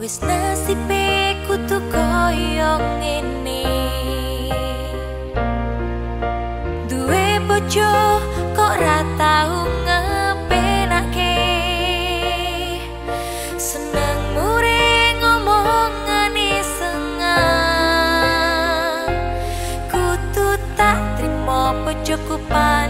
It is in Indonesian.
Wis nasibe kutu koyo ngene. Duwe bojo kok ra tau ngepenake. Seneng mure ngomongan sengah. Kutu tak trimo bojoku pan